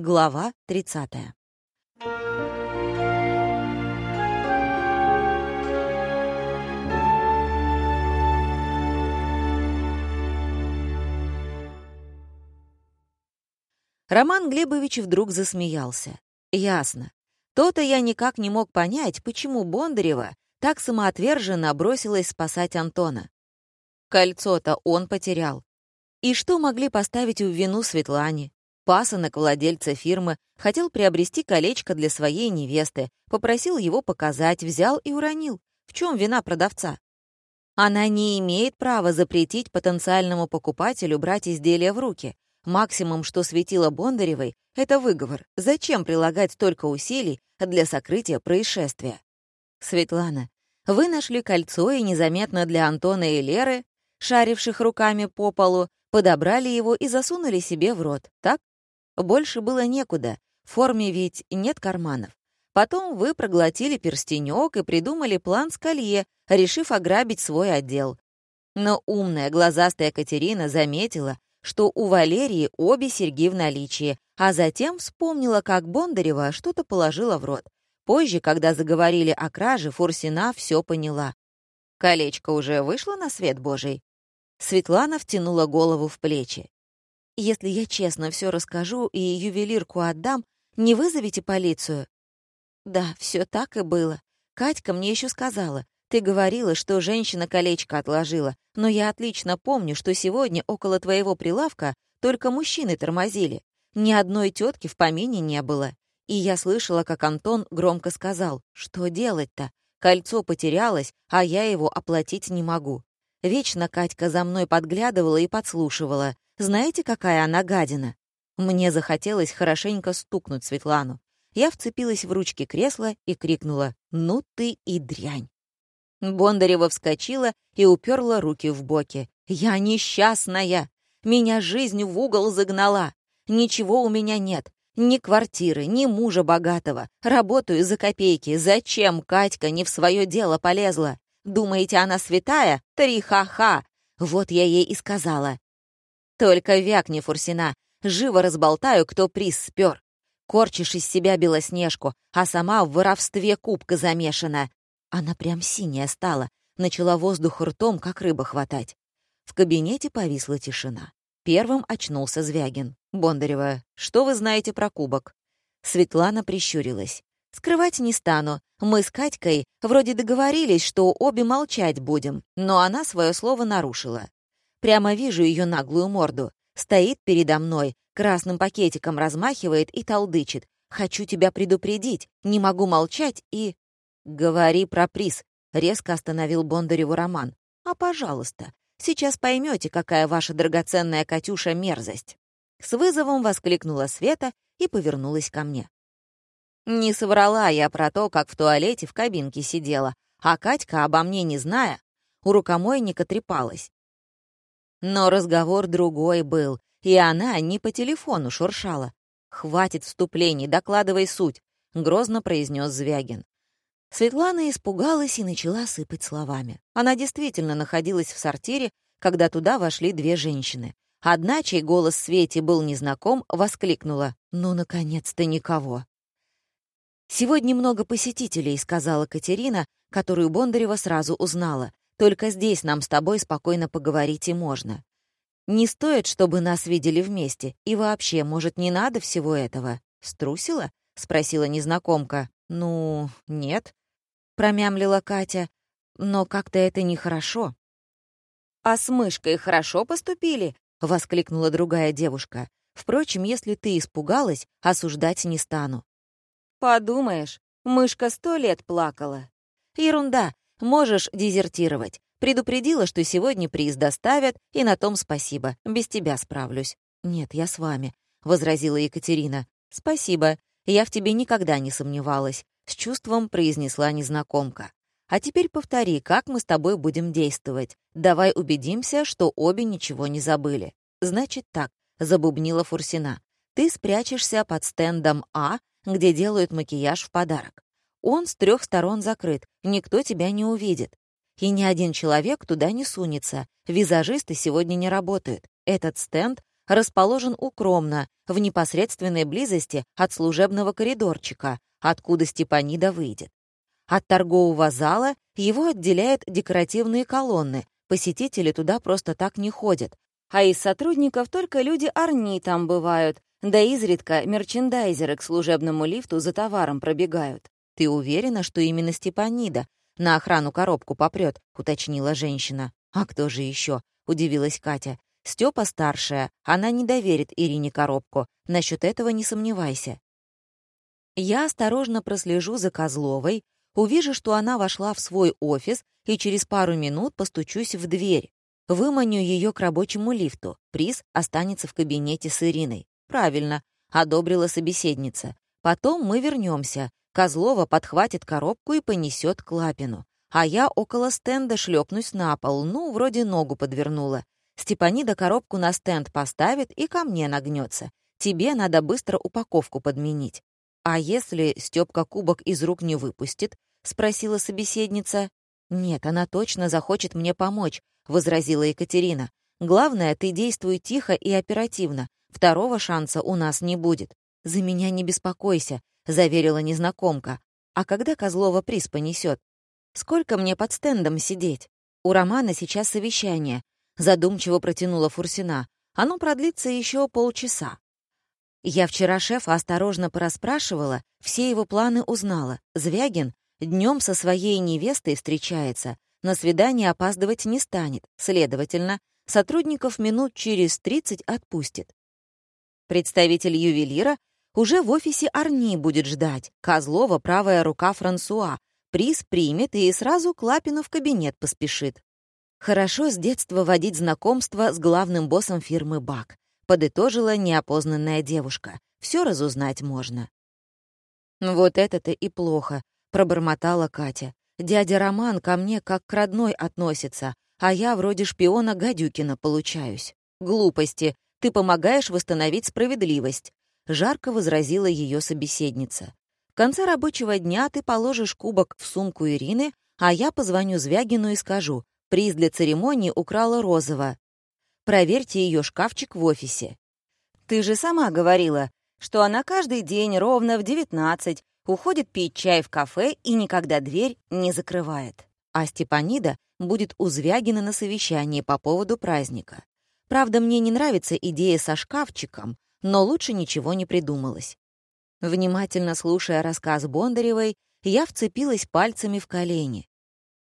Глава 30. Роман Глебович вдруг засмеялся. Ясно. То-то я никак не мог понять, почему Бондарева так самоотверженно бросилась спасать Антона. Кольцо-то он потерял. И что могли поставить в вину Светлане? Пасынок владельца фирмы хотел приобрести колечко для своей невесты, попросил его показать, взял и уронил. В чем вина продавца? Она не имеет права запретить потенциальному покупателю брать изделие в руки. Максимум, что светило Бондаревой, это выговор. Зачем прилагать столько усилий для сокрытия происшествия? Светлана, вы нашли кольцо и незаметно для Антона и Леры, шаривших руками по полу, подобрали его и засунули себе в рот, так? Больше было некуда, в форме ведь нет карманов. Потом вы проглотили перстенек и придумали план с колье, решив ограбить свой отдел. Но умная, глазастая Катерина заметила, что у Валерии обе серьги в наличии, а затем вспомнила, как Бондарева что-то положила в рот. Позже, когда заговорили о краже, Фурсина все поняла. Колечко уже вышло на свет Божий. Светлана втянула голову в плечи. Если я честно все расскажу и ювелирку отдам, не вызовите полицию?» «Да, все так и было. Катька мне еще сказала. Ты говорила, что женщина колечко отложила, но я отлично помню, что сегодня около твоего прилавка только мужчины тормозили. Ни одной тетки в помине не было. И я слышала, как Антон громко сказал, что делать-то? Кольцо потерялось, а я его оплатить не могу. Вечно Катька за мной подглядывала и подслушивала. Знаете, какая она гадина? Мне захотелось хорошенько стукнуть Светлану. Я вцепилась в ручки кресла и крикнула «Ну ты и дрянь!». Бондарева вскочила и уперла руки в боки. «Я несчастная! Меня жизнь в угол загнала! Ничего у меня нет! Ни квартиры, ни мужа богатого. Работаю за копейки. Зачем Катька не в свое дело полезла? Думаете, она святая? Три-ха-ха! Вот я ей и сказала. Только вякни, Фурсина, живо разболтаю, кто приз спер. Корчишь из себя белоснежку, а сама в воровстве кубка замешана. Она прям синяя стала, начала воздух ртом, как рыба хватать. В кабинете повисла тишина. Первым очнулся Звягин. Бондарева, что вы знаете про кубок? Светлана прищурилась. Скрывать не стану. Мы с Катькой вроде договорились, что обе молчать будем, но она свое слово нарушила. Прямо вижу ее наглую морду. Стоит передо мной, красным пакетиком размахивает и толдычит. «Хочу тебя предупредить, не могу молчать и...» «Говори про приз», — резко остановил Бондареву Роман. «А, пожалуйста, сейчас поймете, какая ваша драгоценная Катюша мерзость». С вызовом воскликнула Света и повернулась ко мне. Не соврала я про то, как в туалете в кабинке сидела, а Катька, обо мне не зная, у рукомойника трепалась. Но разговор другой был, и она не по телефону шуршала. «Хватит вступлений, докладывай суть», — грозно произнес Звягин. Светлана испугалась и начала сыпать словами. Она действительно находилась в сортире, когда туда вошли две женщины. Одна, чей голос Свете был незнаком, воскликнула «Ну, наконец-то никого!» «Сегодня много посетителей», — сказала Катерина, которую Бондарева сразу узнала. Только здесь нам с тобой спокойно поговорить и можно. Не стоит, чтобы нас видели вместе. И вообще, может, не надо всего этого? Струсила? Спросила незнакомка. Ну, нет. Промямлила Катя. Но как-то это нехорошо. «А с мышкой хорошо поступили?» — воскликнула другая девушка. «Впрочем, если ты испугалась, осуждать не стану». «Подумаешь, мышка сто лет плакала». «Ерунда, Можешь дезертировать. Предупредила, что сегодня приз доставят, и на том спасибо. Без тебя справлюсь». «Нет, я с вами», — возразила Екатерина. «Спасибо. Я в тебе никогда не сомневалась», — с чувством произнесла незнакомка. «А теперь повтори, как мы с тобой будем действовать. Давай убедимся, что обе ничего не забыли». «Значит так», — забубнила Фурсина. «Ты спрячешься под стендом А, где делают макияж в подарок. Он с трех сторон закрыт, никто тебя не увидит. И ни один человек туда не сунется. Визажисты сегодня не работают. Этот стенд расположен укромно, в непосредственной близости от служебного коридорчика, откуда Степанида выйдет. От торгового зала его отделяют декоративные колонны, посетители туда просто так не ходят, а из сотрудников только люди Арни там бывают, да изредка мерчендайзеры к служебному лифту за товаром пробегают. Ты уверена, что именно Степанида на охрану коробку попрет, уточнила женщина. А кто же еще? удивилась Катя. Степа старшая, она не доверит Ирине коробку. Насчет этого не сомневайся. Я осторожно прослежу за Козловой, увижу, что она вошла в свой офис и через пару минут постучусь в дверь. Выманю ее к рабочему лифту. Приз останется в кабинете с Ириной. Правильно, одобрила собеседница. Потом мы вернемся. Козлова подхватит коробку и понесет к Лапину. А я около стенда шлепнусь на пол, ну, вроде ногу подвернула. Степанида коробку на стенд поставит и ко мне нагнется. Тебе надо быстро упаковку подменить. А если Степка кубок из рук не выпустит? спросила собеседница. Нет, она точно захочет мне помочь, возразила Екатерина. Главное, ты действуй тихо и оперативно. Второго шанса у нас не будет. За меня не беспокойся, заверила незнакомка. А когда Козлова приз понесет? Сколько мне под стендом сидеть? У Романа сейчас совещание. Задумчиво протянула Фурсина. Оно продлится еще полчаса. Я вчера шефа осторожно порасспрашивала, все его планы узнала. Звягин днем со своей невестой встречается, на свидание опаздывать не станет, следовательно, сотрудников минут через 30 отпустит. Представитель ювелира уже в офисе Арни будет ждать. Козлова правая рука Франсуа. Приз примет и сразу к Лапину в кабинет поспешит. Хорошо с детства водить знакомство с главным боссом фирмы «Бак», подытожила неопознанная девушка. Все разузнать можно. «Вот это-то и плохо», — пробормотала Катя. «Дядя Роман ко мне как к родной относится, а я вроде шпиона Гадюкина получаюсь. Глупости. Ты помогаешь восстановить справедливость», — жарко возразила ее собеседница. «В конце рабочего дня ты положишь кубок в сумку Ирины, а я позвоню Звягину и скажу, Приз для церемонии украла Розова. Проверьте ее шкафчик в офисе. Ты же сама говорила, что она каждый день ровно в 19 уходит пить чай в кафе и никогда дверь не закрывает. А Степанида будет у Звягина на совещании по поводу праздника. Правда, мне не нравится идея со шкафчиком, но лучше ничего не придумалось. Внимательно слушая рассказ Бондаревой, я вцепилась пальцами в колени.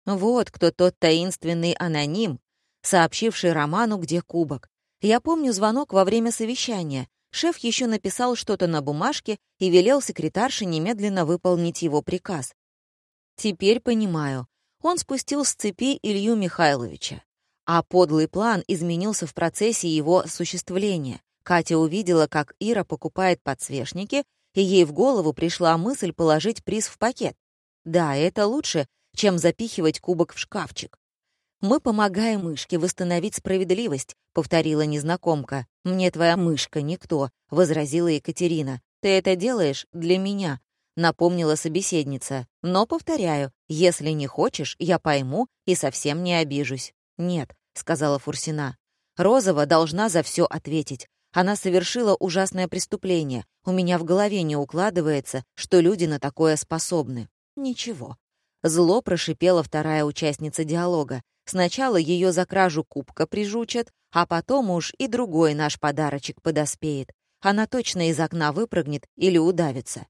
Вот кто тот таинственный аноним, сообщивший Роману, где кубок. Я помню звонок во время совещания. Шеф еще написал что-то на бумажке и велел секретарше немедленно выполнить его приказ. Теперь понимаю. Он спустил с цепи Илью Михайловича. А подлый план изменился в процессе его осуществления. Катя увидела, как Ира покупает подсвечники, и ей в голову пришла мысль положить приз в пакет. Да, это лучше, чем запихивать кубок в шкафчик. «Мы помогаем мышке восстановить справедливость», — повторила незнакомка. «Мне твоя мышка никто», — возразила Екатерина. «Ты это делаешь для меня», — напомнила собеседница. «Но, повторяю, если не хочешь, я пойму и совсем не обижусь». «Нет», — сказала Фурсина. «Розова должна за все ответить. Она совершила ужасное преступление. У меня в голове не укладывается, что люди на такое способны». «Ничего», Зло прошипела вторая участница диалога. Сначала ее за кражу кубка прижучат, а потом уж и другой наш подарочек подоспеет. Она точно из окна выпрыгнет или удавится.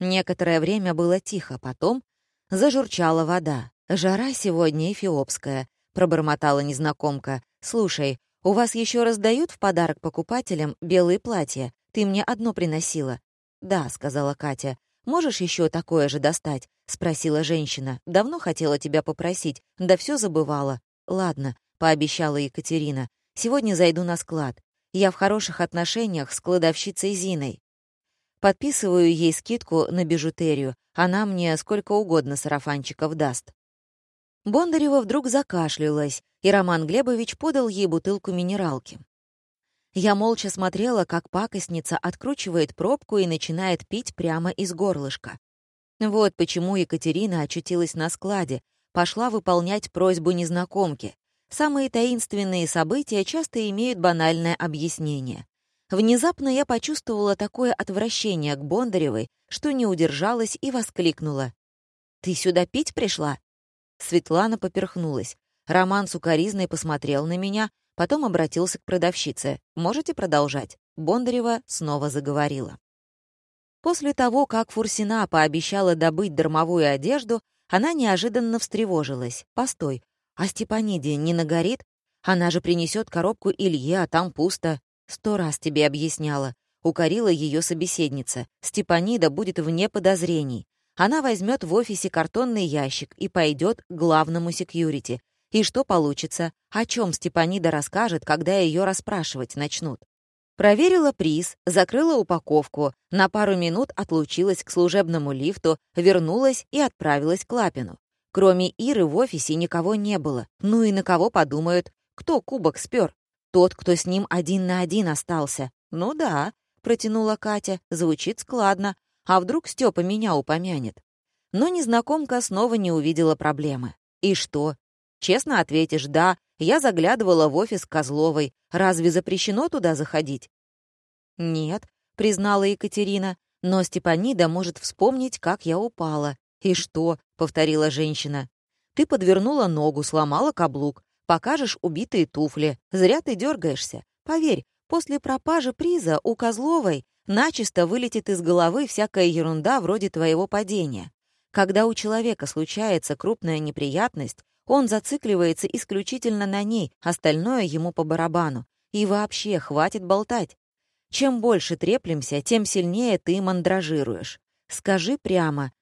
Некоторое время было тихо, потом зажурчала вода. «Жара сегодня эфиопская», — пробормотала незнакомка. «Слушай, у вас еще раздают в подарок покупателям белые платья? Ты мне одно приносила». «Да», — сказала Катя. «Можешь еще такое же достать?» — спросила женщина. «Давно хотела тебя попросить, да все забывала». «Ладно», — пообещала Екатерина. «Сегодня зайду на склад. Я в хороших отношениях с кладовщицей Зиной. Подписываю ей скидку на бижутерию. Она мне сколько угодно сарафанчиков даст». Бондарева вдруг закашлялась, и Роман Глебович подал ей бутылку минералки. Я молча смотрела, как пакостница откручивает пробку и начинает пить прямо из горлышка. Вот почему Екатерина очутилась на складе, пошла выполнять просьбу незнакомки. самые таинственные события часто имеют банальное объяснение. Внезапно я почувствовала такое отвращение к Бондаревой, что не удержалась и воскликнула. «Ты сюда пить пришла?» Светлана поперхнулась. Роман сукоризной посмотрел на меня, потом обратился к продавщице. «Можете продолжать?» Бондарева снова заговорила. После того, как Фурсина пообещала добыть дармовую одежду, она неожиданно встревожилась. «Постой, а Степаниде не нагорит? Она же принесет коробку Илье, а там пусто. Сто раз тебе объясняла. Укорила ее собеседница. Степанида будет вне подозрений. Она возьмет в офисе картонный ящик и пойдет к главному секьюрити. И что получится? О чем Степанида расскажет, когда ее расспрашивать начнут? Проверила приз, закрыла упаковку, на пару минут отлучилась к служебному лифту, вернулась и отправилась к Лапину. Кроме Иры в офисе никого не было. Ну и на кого подумают? Кто кубок спер? Тот, кто с ним один на один остался. Ну да, протянула Катя, звучит складно. А вдруг Степа меня упомянет? Но незнакомка снова не увидела проблемы. И что? Честно ответишь «да», я заглядывала в офис Козловой. Разве запрещено туда заходить? «Нет», — признала Екатерина, «но Степанида может вспомнить, как я упала». «И что?» — повторила женщина. «Ты подвернула ногу, сломала каблук. Покажешь убитые туфли. Зря ты дергаешься. Поверь, после пропажи приза у Козловой начисто вылетит из головы всякая ерунда вроде твоего падения. Когда у человека случается крупная неприятность, он зацикливается исключительно на ней, остальное ему по барабану. И вообще, хватит болтать. Чем больше треплемся, тем сильнее ты мандражируешь. Скажи прямо.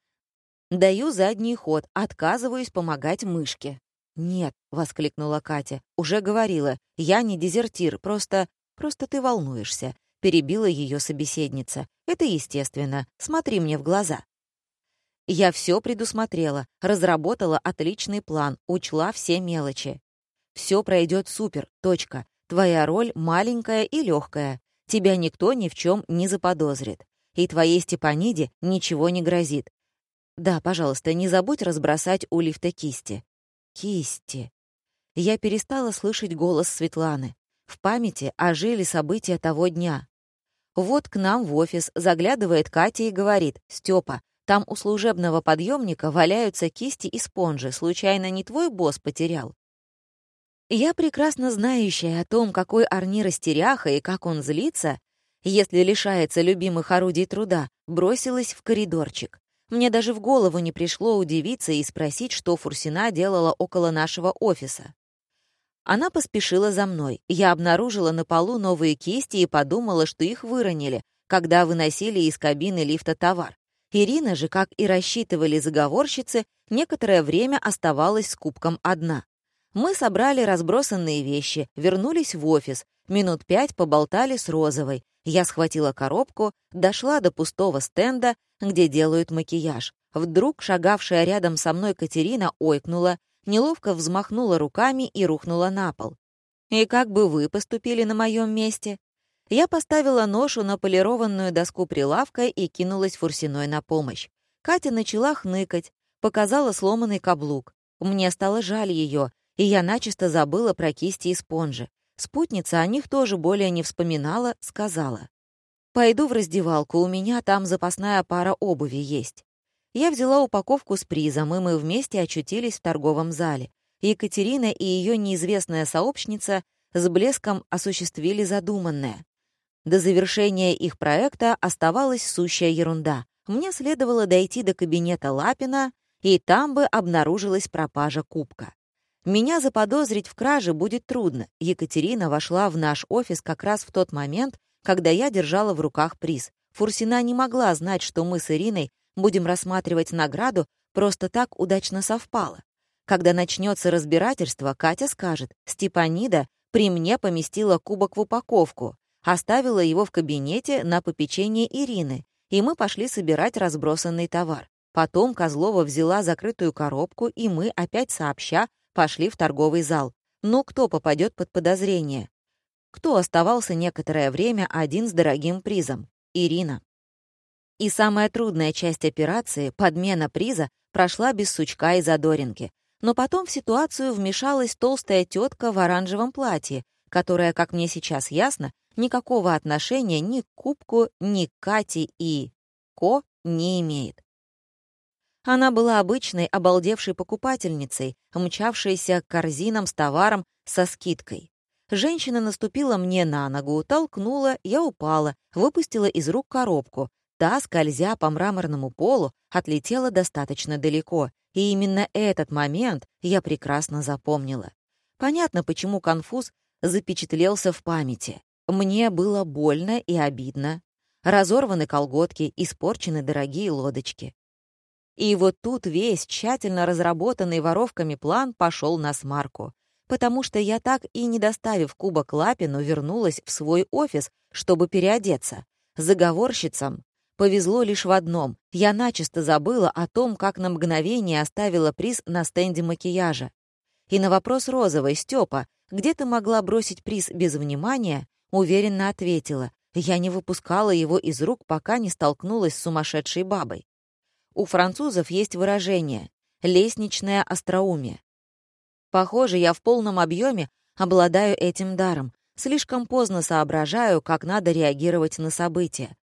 Даю задний ход, отказываюсь помогать мышке. «Нет», — воскликнула Катя, — «уже говорила, я не дезертир, просто... просто ты волнуешься», — перебила ее собеседница. «Это естественно. Смотри мне в глаза». Я все предусмотрела, разработала отличный план, учла все мелочи. Все пройдет супер, точка. Твоя роль маленькая и легкая. Тебя никто ни в чем не заподозрит. И твоей Степаниде ничего не грозит. Да, пожалуйста, не забудь разбросать у лифта кисти. Кисти. Я перестала слышать голос Светланы. В памяти ожили события того дня. Вот к нам в офис заглядывает Катя и говорит, «Стёпа, там у служебного подъемника валяются кисти и спонжи. Случайно не твой босс потерял?» Я, прекрасно знающая о том, какой Арни растеряха и как он злится, если лишается любимых орудий труда, бросилась в коридорчик. Мне даже в голову не пришло удивиться и спросить, что Фурсина делала около нашего офиса. Она поспешила за мной. Я обнаружила на полу новые кисти и подумала, что их выронили, когда выносили из кабины лифта товар. Ирина же, как и рассчитывали заговорщицы, некоторое время оставалась с кубком одна. Мы собрали разбросанные вещи, вернулись в офис, минут пять поболтали с Розовой. Я схватила коробку, дошла до пустого стенда, где делают макияж. Вдруг шагавшая рядом со мной Катерина ойкнула, неловко взмахнула руками и рухнула на пол. «И как бы вы поступили на моем месте?» Я поставила ношу на полированную доску прилавка и кинулась Фурсиной на помощь. Катя начала хныкать, показала сломанный каблук. Мне стало жаль ее, и я начисто забыла про кисти и спонжи. Спутница о них тоже более не вспоминала, сказала. «Пойду в раздевалку, у меня там запасная пара обуви есть». Я взяла упаковку с призом, и мы вместе очутились в торговом зале. Екатерина и ее неизвестная сообщница с блеском осуществили задуманное. До завершения их проекта оставалась сущая ерунда. Мне следовало дойти до кабинета Лапина, и там бы обнаружилась пропажа кубка. Меня заподозрить в краже будет трудно. Екатерина вошла в наш офис как раз в тот момент, когда я держала в руках приз. Фурсина не могла знать, что мы с Ириной будем рассматривать награду, просто так удачно совпало. Когда начнется разбирательство, Катя скажет, «Степанида при мне поместила кубок в упаковку, оставила его в кабинете на попечение Ирины, и мы пошли собирать разбросанный товар. Потом Козлова взяла закрытую коробку, и мы, опять сообща, пошли в торговый зал. Ну, кто попадет под подозрение? Кто оставался некоторое время один с дорогим призом? Ирина. И самая трудная часть операции, подмена приза, прошла без сучка и задоринки. Но потом в ситуацию вмешалась толстая тетка в оранжевом платье, которая, как мне сейчас ясно, никакого отношения ни к кубку, ни к Кате и Ко не имеет. Она была обычной обалдевшей покупательницей, мчавшейся к корзинам с товаром со скидкой. Женщина наступила мне на ногу, толкнула, я упала, выпустила из рук коробку. Та, скользя по мраморному полу, отлетела достаточно далеко, и именно этот момент я прекрасно запомнила. Понятно, почему конфуз запечатлелся в памяти. Мне было больно и обидно. Разорваны колготки, испорчены дорогие лодочки. И вот тут весь тщательно разработанный воровками план пошел на смарку. Потому что я так и не доставив кубок Лапину, вернулась в свой офис, чтобы переодеться. Заговорщицам повезло лишь в одном. Я начисто забыла о том, как на мгновение оставила приз на стенде макияжа. И на вопрос Розовой, «Стёпа, где ты могла бросить приз без внимания?» уверенно ответила. Я не выпускала его из рук, пока не столкнулась с сумасшедшей бабой. У французов есть выражение «лестничное остроумие». Похоже, я в полном объеме обладаю этим даром. Слишком поздно соображаю, как надо реагировать на события.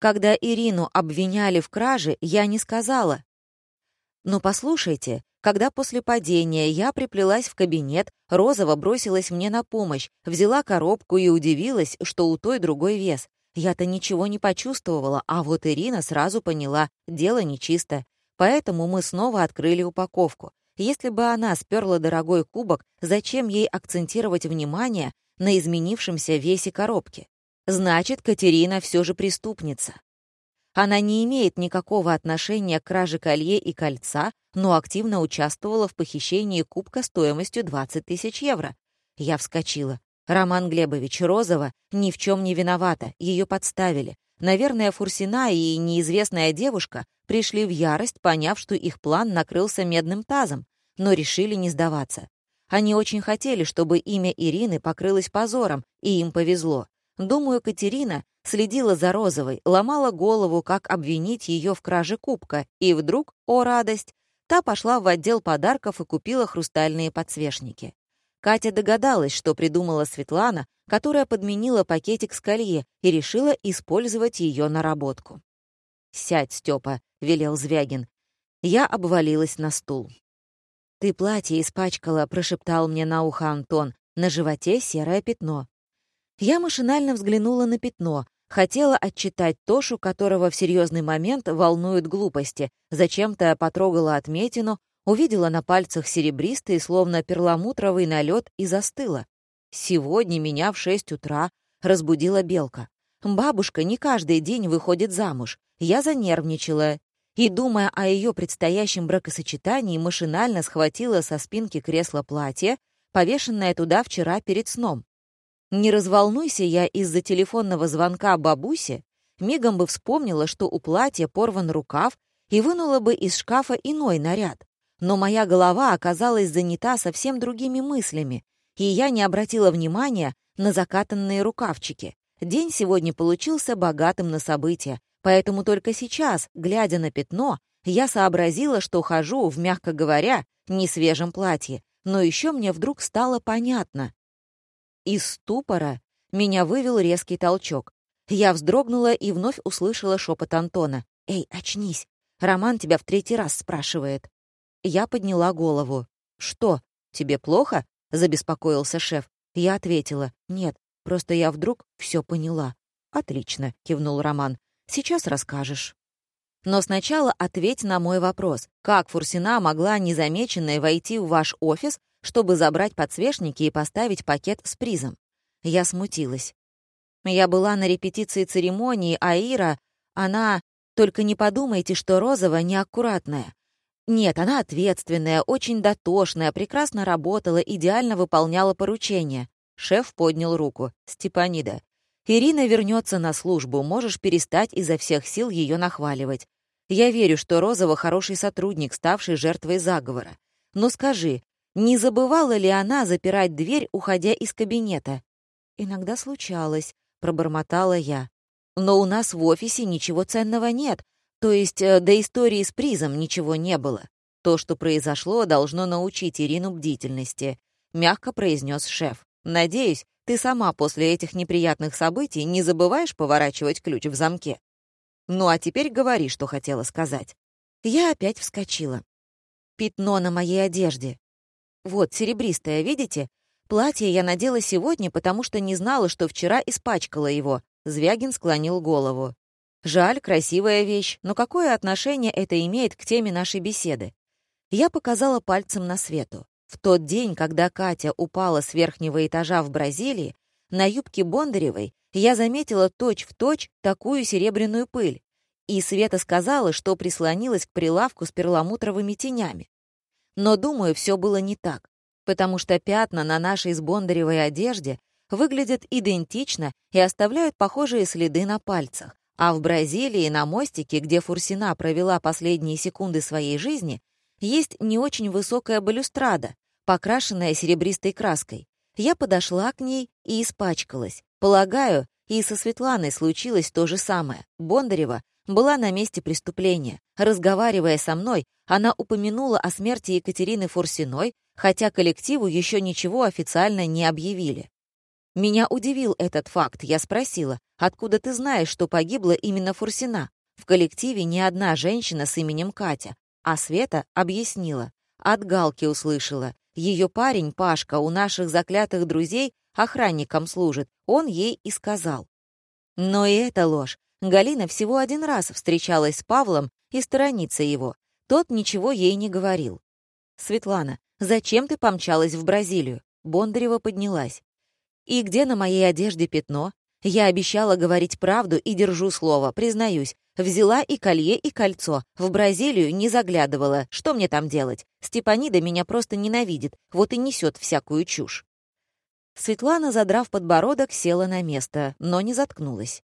Когда Ирину обвиняли в краже, я не сказала. Но послушайте, когда после падения я приплелась в кабинет, Розова бросилась мне на помощь, взяла коробку и удивилась, что у той другой вес. Я-то ничего не почувствовала, а вот Ирина сразу поняла, дело нечисто. Поэтому мы снова открыли упаковку. Если бы она сперла дорогой кубок, зачем ей акцентировать внимание на изменившемся весе коробки? Значит, Катерина все же преступница. Она не имеет никакого отношения к краже колье и кольца, но активно участвовала в похищении кубка стоимостью 20 тысяч евро. Я вскочила. Роман Глебович Розова ни в чем не виновата, ее подставили. Наверное, Фурсина и неизвестная девушка пришли в ярость, поняв, что их план накрылся медным тазом, но решили не сдаваться. Они очень хотели, чтобы имя Ирины покрылось позором, и им повезло. Думаю, Катерина следила за Розовой, ломала голову, как обвинить ее в краже кубка, и вдруг, о радость, та пошла в отдел подарков и купила хрустальные подсвечники. Катя догадалась, что придумала Светлана, которая подменила пакетик с колье и решила использовать ее наработку. «Сядь, Степа», — велел Звягин. Я обвалилась на стул. «Ты платье испачкала», — прошептал мне на ухо Антон. На животе серое пятно. Я машинально взглянула на пятно, хотела отчитать Тошу, которого в серьезный момент волнуют глупости, зачем-то потрогала отметину, увидела на пальцах серебристый, словно перламутровый налет и застыла. Сегодня меня в шесть утра разбудила белка. Бабушка не каждый день выходит замуж. Я занервничала и, думая о ее предстоящем бракосочетании, машинально схватила со спинки кресла платье, повешенное туда вчера перед сном. Не разволнуйся я из-за телефонного звонка бабусе, мигом бы вспомнила, что у платья порван рукав, и вынула бы из шкафа иной наряд. Но моя голова оказалась занята совсем другими мыслями, и я не обратила внимания на закатанные рукавчики. День сегодня получился богатым на события, поэтому только сейчас, глядя на пятно, я сообразила, что хожу в, мягко говоря, несвежем платье. Но еще мне вдруг стало понятно. Из ступора меня вывел резкий толчок. Я вздрогнула и вновь услышала шепот Антона. «Эй, очнись! Роман тебя в третий раз спрашивает». Я подняла голову. «Что, тебе плохо?» — забеспокоился шеф. Я ответила. «Нет, просто я вдруг все поняла». «Отлично», — кивнул Роман. «Сейчас расскажешь». Но сначала ответь на мой вопрос. Как Фурсина могла незамеченной войти в ваш офис, чтобы забрать подсвечники и поставить пакет с призом? Я смутилась. Я была на репетиции церемонии, а Ира, она... Только не подумайте, что Розова неаккуратная. Нет, она ответственная, очень дотошная, прекрасно работала, идеально выполняла поручения. Шеф поднял руку. «Степанида, Ирина вернется на службу, можешь перестать изо всех сил ее нахваливать. Я верю, что Розова хороший сотрудник, ставший жертвой заговора. Но скажи, не забывала ли она запирать дверь, уходя из кабинета? Иногда случалось, пробормотала я. Но у нас в офисе ничего ценного нет, то есть э, до истории с призом ничего не было. То, что произошло, должно научить Ирину бдительности», — мягко произнес шеф. «Надеюсь, ты сама после этих неприятных событий не забываешь поворачивать ключ в замке. Ну а теперь говори, что хотела сказать». Я опять вскочила. Пятно на моей одежде. Вот, серебристое, видите? Платье я надела сегодня, потому что не знала, что вчера испачкала его. Звягин склонил голову. Жаль, красивая вещь, но какое отношение это имеет к теме нашей беседы? Я показала пальцем на свету. В тот день, когда Катя упала с верхнего этажа в Бразилии, на юбке Бондаревой я заметила точь-в-точь точь такую серебряную пыль. И Света сказала, что прислонилась к прилавку с перламутровыми тенями. Но, думаю, все было не так, потому что пятна на нашей с Бондаревой одежде выглядят идентично и оставляют похожие следы на пальцах. А в Бразилии, на мостике, где Фурсина провела последние секунды своей жизни, есть не очень высокая балюстрада, покрашенная серебристой краской. Я подошла к ней и испачкалась. Полагаю, и со Светланой случилось то же самое. Бондарева была на месте преступления. Разговаривая со мной, она упомянула о смерти Екатерины Фурсиной, хотя коллективу еще ничего официально не объявили. Меня удивил этот факт. Я спросила, откуда ты знаешь, что погибла именно Фурсина? В коллективе ни одна женщина с именем Катя. А Света объяснила. От Галки услышала. Ее парень, Пашка, у наших заклятых друзей охранником служит. Он ей и сказал. Но и это ложь. Галина всего один раз встречалась с Павлом и сторонится его. Тот ничего ей не говорил. «Светлана, зачем ты помчалась в Бразилию?» Бондарева поднялась. «И где на моей одежде пятно? Я обещала говорить правду и держу слово, признаюсь. Взяла и колье, и кольцо. В Бразилию не заглядывала. Что мне там делать? Степанида меня просто ненавидит, вот и несет всякую чушь. Светлана, задрав подбородок, села на место, но не заткнулась.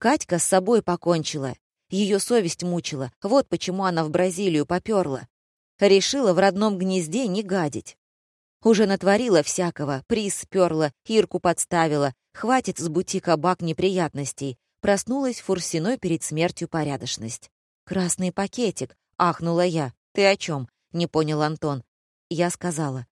Катька с собой покончила. Ее совесть мучила. Вот почему она в Бразилию поперла. Решила в родном гнезде не гадить. Уже натворила всякого, приз сперла, Ирку подставила. Хватит с бутика бак неприятностей. Проснулась Фурсиной перед смертью порядочность. «Красный пакетик», — ахнула я. «Ты о чем? не понял Антон. Я сказала.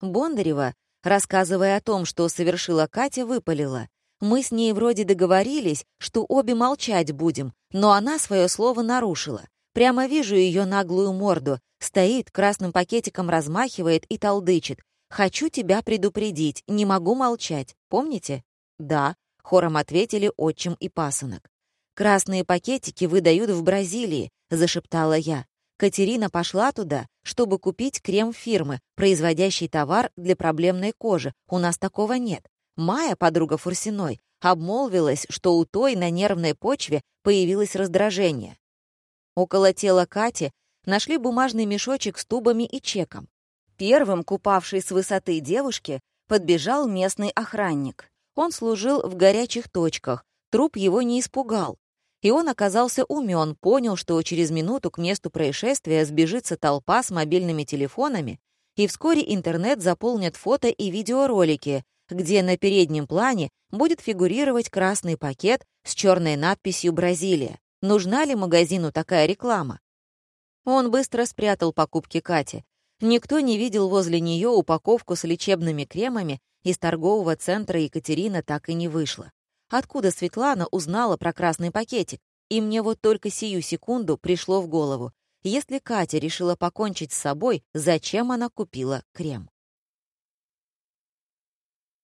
Бондарева, рассказывая о том, что совершила Катя, выпалила. Мы с ней вроде договорились, что обе молчать будем, но она свое слово нарушила. Прямо вижу ее наглую морду. Стоит, красным пакетиком размахивает и толдычит. «Хочу тебя предупредить, не могу молчать. Помните?» «Да», Хором ответили отчим и пасынок. «Красные пакетики выдают в Бразилии», — зашептала я. Катерина пошла туда, чтобы купить крем фирмы, производящий товар для проблемной кожи. У нас такого нет. Майя, подруга Фурсиной, обмолвилась, что у той на нервной почве появилось раздражение. Около тела Кати нашли бумажный мешочек с тубами и чеком. Первым, купавший с высоты девушки, подбежал местный охранник. Он служил в горячих точках, труп его не испугал. И он оказался умен, понял, что через минуту к месту происшествия сбежится толпа с мобильными телефонами, и вскоре интернет заполнят фото и видеоролики, где на переднем плане будет фигурировать красный пакет с черной надписью «Бразилия». Нужна ли магазину такая реклама? Он быстро спрятал покупки Кати. Никто не видел возле нее упаковку с лечебными кремами из торгового центра Екатерина так и не вышла. Откуда Светлана узнала про красный пакетик? И мне вот только сию секунду пришло в голову. Если Катя решила покончить с собой, зачем она купила крем?